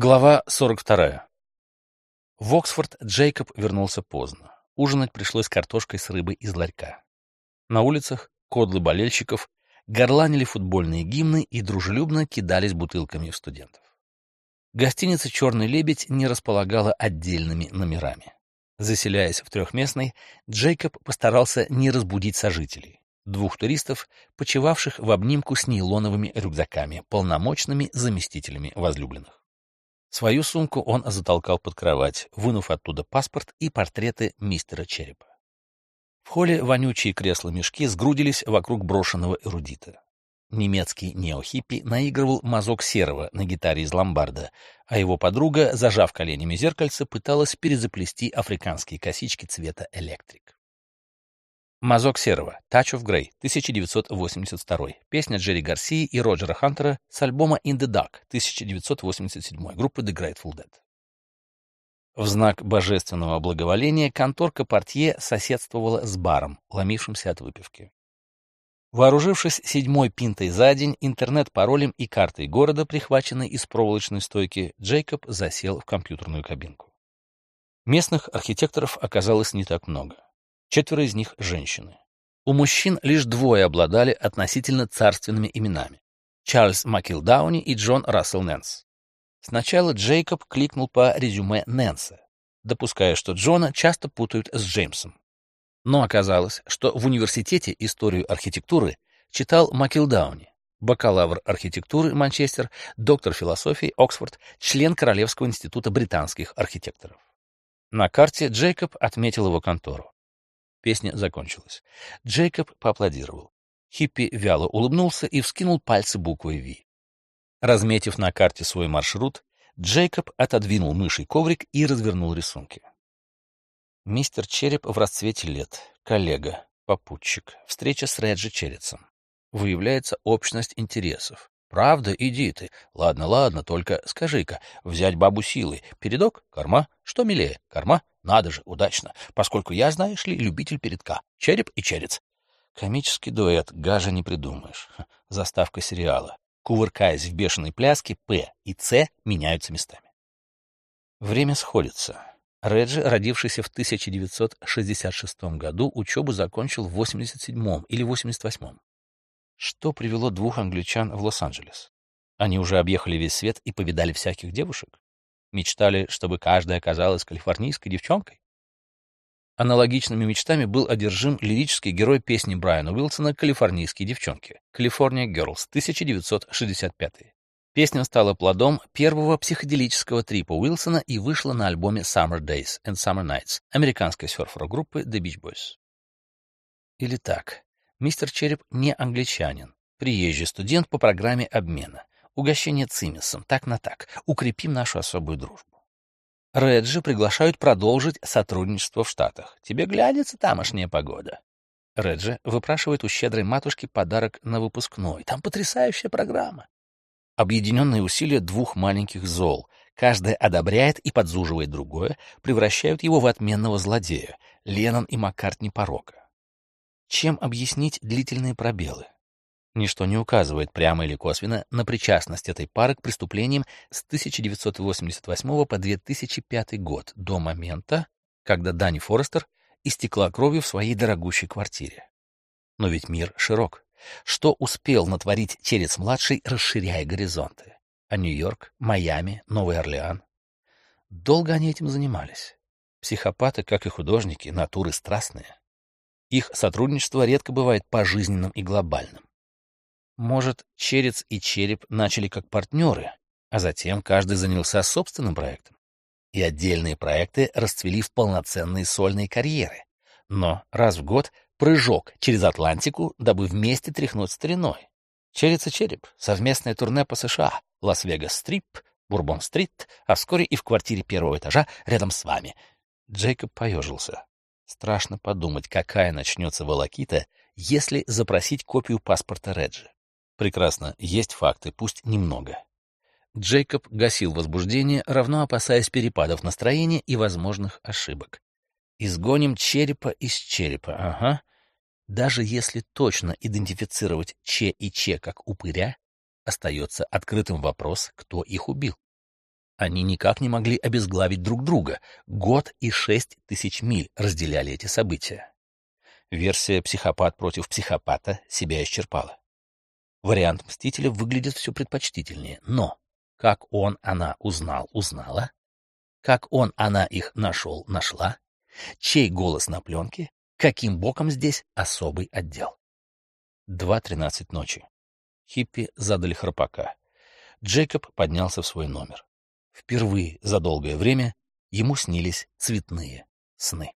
Глава 42. В Оксфорд Джейкоб вернулся поздно. Ужинать пришлось картошкой с рыбой из ларька. На улицах кодлы болельщиков горланили футбольные гимны и дружелюбно кидались бутылками в студентов. Гостиница «Черный лебедь» не располагала отдельными номерами. Заселяясь в трехместный, Джейкоб постарался не разбудить сожителей, двух туристов, почивавших в обнимку с нейлоновыми рюкзаками, полномочными заместителями возлюбленных. Свою сумку он затолкал под кровать, вынув оттуда паспорт и портреты мистера Черепа. В холле вонючие кресла-мешки сгрудились вокруг брошенного эрудита. Немецкий неохиппи наигрывал мазок серого на гитаре из ломбарда, а его подруга, зажав коленями зеркальце, пыталась перезаплести африканские косички цвета электрик. Мазок серого. Touch of Grey. 1982. Песня Джерри Гарсии и Роджера Хантера с альбома In the Dark. 1987. Группы The Grateful Dead. В знак божественного благоволения конторка портье соседствовала с баром, ломившимся от выпивки. Вооружившись седьмой пинтой за день, интернет-паролем и картой города, прихваченной из проволочной стойки, Джейкоб засел в компьютерную кабинку. Местных архитекторов оказалось не так много. Четверо из них — женщины. У мужчин лишь двое обладали относительно царственными именами — Чарльз Макилдауни и Джон Рассел Нэнс. Сначала Джейкоб кликнул по резюме Нэнса, допуская, что Джона часто путают с Джеймсом. Но оказалось, что в университете историю архитектуры читал Макилдауни, бакалавр архитектуры Манчестер, доктор философии Оксфорд, член Королевского института британских архитекторов. На карте Джейкоб отметил его контору. Песня закончилась. Джейкоб поаплодировал. Хиппи вяло улыбнулся и вскинул пальцы буквой «Ви». Разметив на карте свой маршрут, Джейкоб отодвинул мышей коврик и развернул рисунки. Мистер Череп в расцвете лет, коллега, попутчик, встреча с Реджи Черецом. Выявляется общность интересов. Правда, иди ты. Ладно, ладно, только скажи-ка, взять бабу силой. Передок? Корма? Что милее? Корма? Надо же, удачно. Поскольку я, знаешь ли, любитель передка. Череп и черец. Комический дуэт, гажа не придумаешь. Заставка сериала. Кувыркаясь в бешеной пляске, П и С меняются местами. Время сходится. Реджи, родившийся в 1966 году, учебу закончил в 87 или 88 что привело двух англичан в Лос-Анджелес? Они уже объехали весь свет и повидали всяких девушек? Мечтали, чтобы каждая оказалась калифорнийской девчонкой? Аналогичными мечтами был одержим лирический герой песни Брайана Уилсона «Калифорнийские девчонки» «California Girls» 1965. Песня стала плодом первого психоделического трипа Уилсона и вышла на альбоме Summer Days and Summer Nights американской серфер-группы The Beach Boys. Или так. Мистер Череп не англичанин, приезжий студент по программе обмена. Угощение цимисом, так на так. Укрепим нашу особую дружбу. Реджи приглашают продолжить сотрудничество в Штатах. Тебе глянется тамошняя погода. Реджи выпрашивает у щедрой матушки подарок на выпускной. Там потрясающая программа. Объединенные усилия двух маленьких зол, каждое одобряет и подзуживает другое, превращают его в отменного злодея, Леннон и Маккартни порока. Чем объяснить длительные пробелы? Ничто не указывает прямо или косвенно на причастность этой пары к преступлениям с 1988 по 2005 год, до момента, когда Дани Форестер истекла кровью в своей дорогущей квартире. Но ведь мир широк. Что успел натворить Черец-младший, расширяя горизонты? А Нью-Йорк, Майами, Новый Орлеан? Долго они этим занимались. Психопаты, как и художники, натуры страстные. Их сотрудничество редко бывает пожизненным и глобальным. Может, Черец и Череп начали как партнеры, а затем каждый занялся собственным проектом. И отдельные проекты расцвели в полноценные сольные карьеры. Но раз в год прыжок через Атлантику, дабы вместе тряхнуть стариной. Черец и Череп, совместное турне по США, Лас-Вегас-Стрип, Бурбон-Стрит, а вскоре и в квартире первого этажа рядом с вами. Джейкоб поежился. Страшно подумать, какая начнется волокита, если запросить копию паспорта Реджи. Прекрасно, есть факты, пусть немного. Джейкоб гасил возбуждение, равно опасаясь перепадов настроения и возможных ошибок. Изгоним черепа из черепа, ага. Даже если точно идентифицировать Че и Че как упыря, остается открытым вопрос, кто их убил. Они никак не могли обезглавить друг друга. Год и шесть тысяч миль разделяли эти события. Версия «психопат против психопата» себя исчерпала. Вариант Мстителя выглядит все предпочтительнее, но как он, она узнал, узнала, как он, она их нашел, нашла, чей голос на пленке, каким боком здесь особый отдел. 2.13 ночи. Хиппи задали храпака. Джейкоб поднялся в свой номер. Впервые за долгое время ему снились цветные сны.